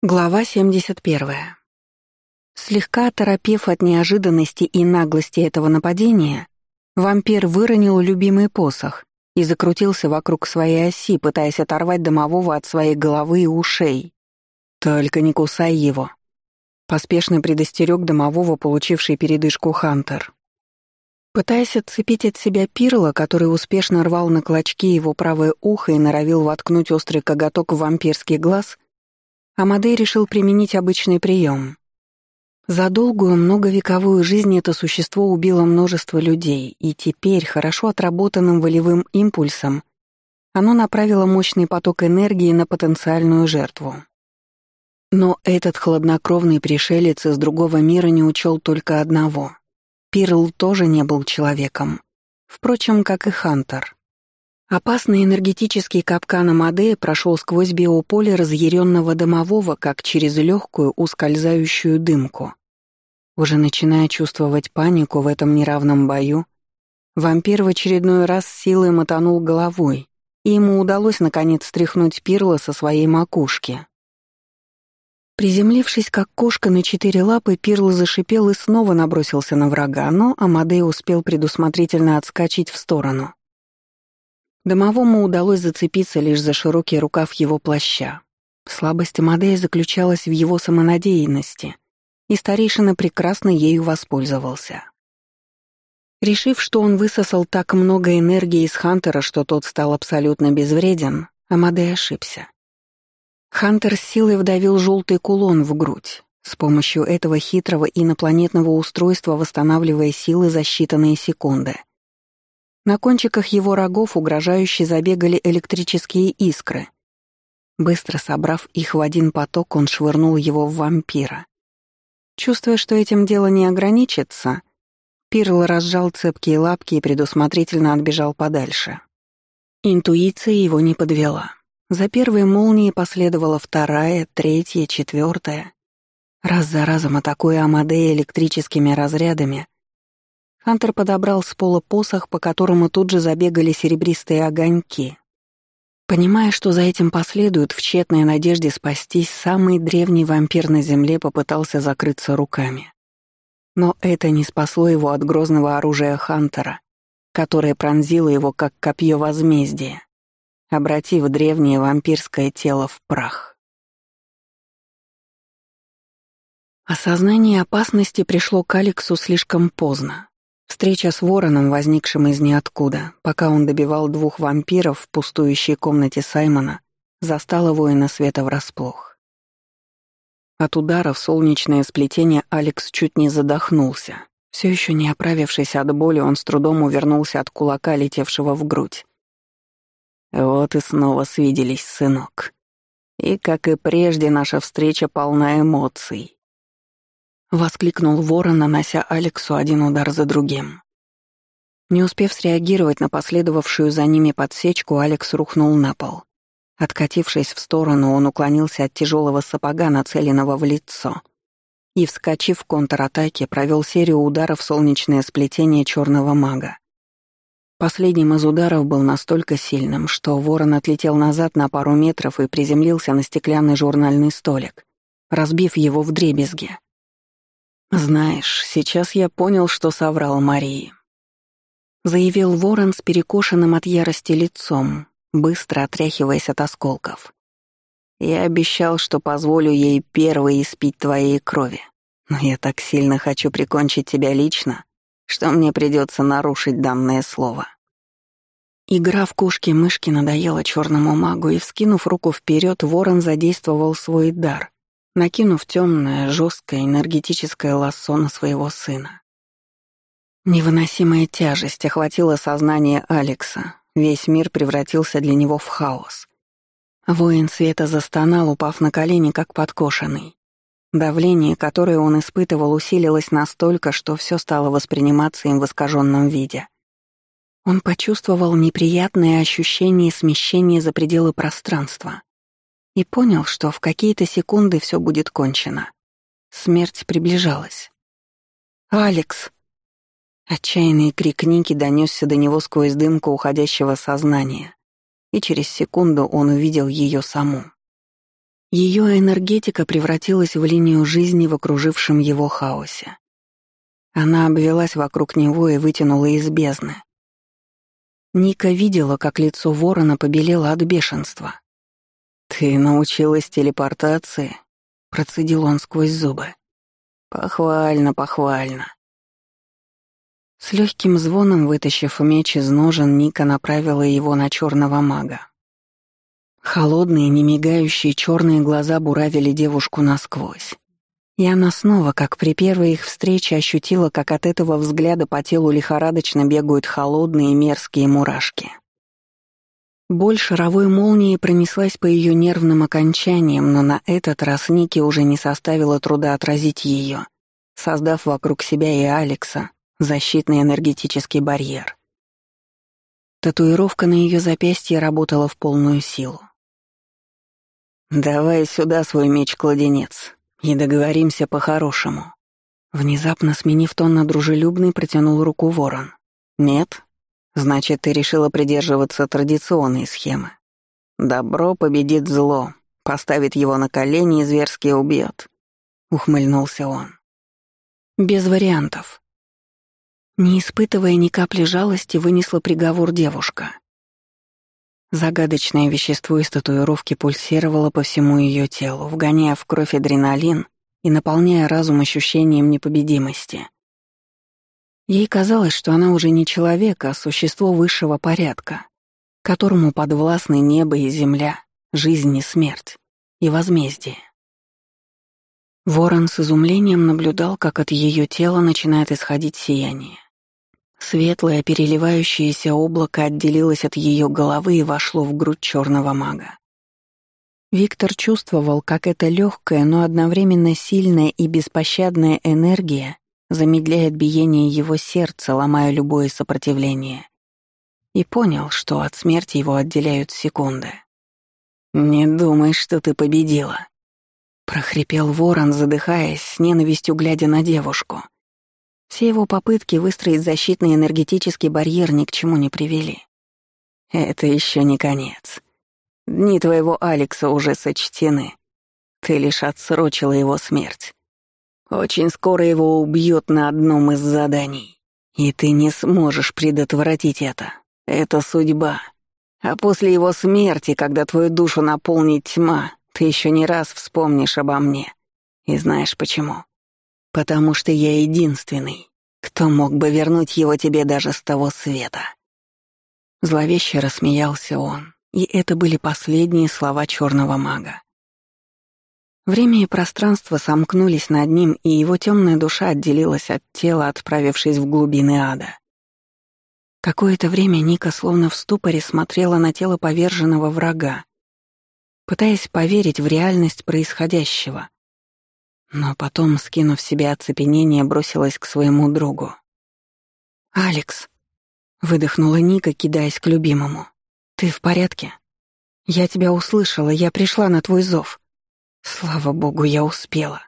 Глава 71. Слегка торопев от неожиданности и наглости этого нападения, вампир выронил любимый посох и закрутился вокруг своей оси, пытаясь оторвать домового от своей головы и ушей. «Только не кусай его», — поспешно предостерег домового, получивший передышку Хантер. Пытаясь отцепить от себя пирла, который успешно рвал на клочки его правое ухо и норовил воткнуть острый коготок в вампирский глаз — Амадей решил применить обычный прием. За долгую многовековую жизнь это существо убило множество людей, и теперь, хорошо отработанным волевым импульсом, оно направило мощный поток энергии на потенциальную жертву. Но этот хладнокровный пришелец из другого мира не учел только одного. Пирл тоже не был человеком. Впрочем, как и Хантер. Опасный энергетический капкан Амадея прошел сквозь биополе разъяренного домового, как через легкую ускользающую дымку. Уже начиная чувствовать панику в этом неравном бою, вампир в очередной раз силой мотанул головой, и ему удалось наконец стряхнуть пирла со своей макушки. Приземлившись как кошка на четыре лапы, Пирл зашипел и снова набросился на врага, но Амадей успел предусмотрительно отскочить в сторону. Домовому удалось зацепиться лишь за широкий рукав его плаща. Слабость Амадея заключалась в его самонадеянности, и старейшина прекрасно ею воспользовался. Решив, что он высосал так много энергии из Хантера, что тот стал абсолютно безвреден, Амадей ошибся. Хантер с силой вдавил желтый кулон в грудь, с помощью этого хитрого инопланетного устройства восстанавливая силы за считанные секунды. На кончиках его рогов угрожающе забегали электрические искры. Быстро собрав их в один поток, он швырнул его в вампира. Чувствуя, что этим дело не ограничится, Пирл разжал цепкие лапки и предусмотрительно отбежал подальше. Интуиция его не подвела. За первой молнией последовала вторая, третья, четвертая. Раз за разом атакуя Амадея электрическими разрядами, Хантер подобрал с пола посох, по которому тут же забегали серебристые огоньки. Понимая, что за этим последует, в тщетной надежде спастись, самый древний вампир на земле попытался закрыться руками. Но это не спасло его от грозного оружия Хантера, которое пронзило его как копье возмездия, обратив древнее вампирское тело в прах. Осознание опасности пришло к Алексу слишком поздно. Встреча с вороном, возникшим из ниоткуда, пока он добивал двух вампиров в пустующей комнате Саймона, застала воина света врасплох. От удара в солнечное сплетение Алекс чуть не задохнулся. Все еще не оправившись от боли, он с трудом увернулся от кулака, летевшего в грудь. «Вот и снова свиделись, сынок. И, как и прежде, наша встреча полна эмоций. — воскликнул ворон, нанося Алексу один удар за другим. Не успев среагировать на последовавшую за ними подсечку, Алекс рухнул на пол. Откатившись в сторону, он уклонился от тяжелого сапога, нацеленного в лицо, и, вскочив в контратаке, провел серию ударов в солнечное сплетение черного мага. Последним из ударов был настолько сильным, что ворон отлетел назад на пару метров и приземлился на стеклянный журнальный столик, разбив его в дребезги. «Знаешь, сейчас я понял, что соврал Марии», — заявил ворон с перекошенным от ярости лицом, быстро отряхиваясь от осколков. «Я обещал, что позволю ей первой испить твоей крови, но я так сильно хочу прикончить тебя лично, что мне придется нарушить данное слово». Игра в кошки-мышки надоела черному магу, и, вскинув руку вперед, ворон задействовал свой дар — накинув темное, жесткое, энергетическое лассо на своего сына. Невыносимая тяжесть охватила сознание Алекса. Весь мир превратился для него в хаос. Воин света застонал, упав на колени, как подкошенный. Давление, которое он испытывал, усилилось настолько, что все стало восприниматься им в искаженном виде. Он почувствовал неприятное ощущение смещения за пределы пространства и понял, что в какие-то секунды все будет кончено. Смерть приближалась. «Алекс!» Отчаянный крик Ники донесся до него сквозь дымку уходящего сознания, и через секунду он увидел ее саму. Ее энергетика превратилась в линию жизни в окружившем его хаосе. Она обвелась вокруг него и вытянула из бездны. Ника видела, как лицо ворона побелело от бешенства. «Ты научилась телепортации?» — процедил он сквозь зубы. «Похвально, похвально». С легким звоном, вытащив меч из ножен, Ника направила его на черного мага. Холодные, немигающие черные глаза буравили девушку насквозь. И она снова, как при первой их встрече, ощутила, как от этого взгляда по телу лихорадочно бегают холодные мерзкие мурашки. Боль шаровой молнии пронеслась по ее нервным окончаниям, но на этот раз Нике уже не составило труда отразить ее, создав вокруг себя и Алекса защитный энергетический барьер. Татуировка на ее запястье работала в полную силу. «Давай сюда свой меч-кладенец и договоримся по-хорошему». Внезапно сменив тон на дружелюбный, протянул руку ворон. «Нет? Значит, ты решила придерживаться традиционной схемы. Добро победит зло, поставит его на колени и зверски убьет», — ухмыльнулся он. «Без вариантов». Не испытывая ни капли жалости, вынесла приговор девушка. Загадочное вещество из татуировки пульсировало по всему ее телу, вгоняя в кровь адреналин и наполняя разум ощущением непобедимости. Ей казалось, что она уже не человек, а существо высшего порядка, которому подвластны небо и земля, жизнь и смерть, и возмездие. Ворон с изумлением наблюдал, как от ее тела начинает исходить сияние. Светлое переливающееся облако отделилось от ее головы и вошло в грудь черного мага. Виктор чувствовал, как эта легкая, но одновременно сильная и беспощадная энергия замедляет биение его сердца, ломая любое сопротивление. И понял, что от смерти его отделяют секунды. «Не думай, что ты победила», — прохрипел ворон, задыхаясь, с ненавистью глядя на девушку — все его попытки выстроить защитный энергетический барьер ни к чему не привели. Это еще не конец. Дни твоего Алекса уже сочтены. Ты лишь отсрочила его смерть. Очень скоро его убьют на одном из заданий. И ты не сможешь предотвратить это. Это судьба. А после его смерти, когда твою душу наполнит тьма, ты еще не раз вспомнишь обо мне. И знаешь почему? потому что я единственный, кто мог бы вернуть его тебе даже с того света». Зловеще рассмеялся он, и это были последние слова черного мага. Время и пространство сомкнулись над ним, и его темная душа отделилась от тела, отправившись в глубины ада. Какое-то время Ника словно в ступоре смотрела на тело поверженного врага, пытаясь поверить в реальность происходящего, но потом, скинув себе оцепенение, бросилась к своему другу. «Алекс», — выдохнула Ника, кидаясь к любимому, — «ты в порядке? Я тебя услышала, я пришла на твой зов. Слава богу, я успела».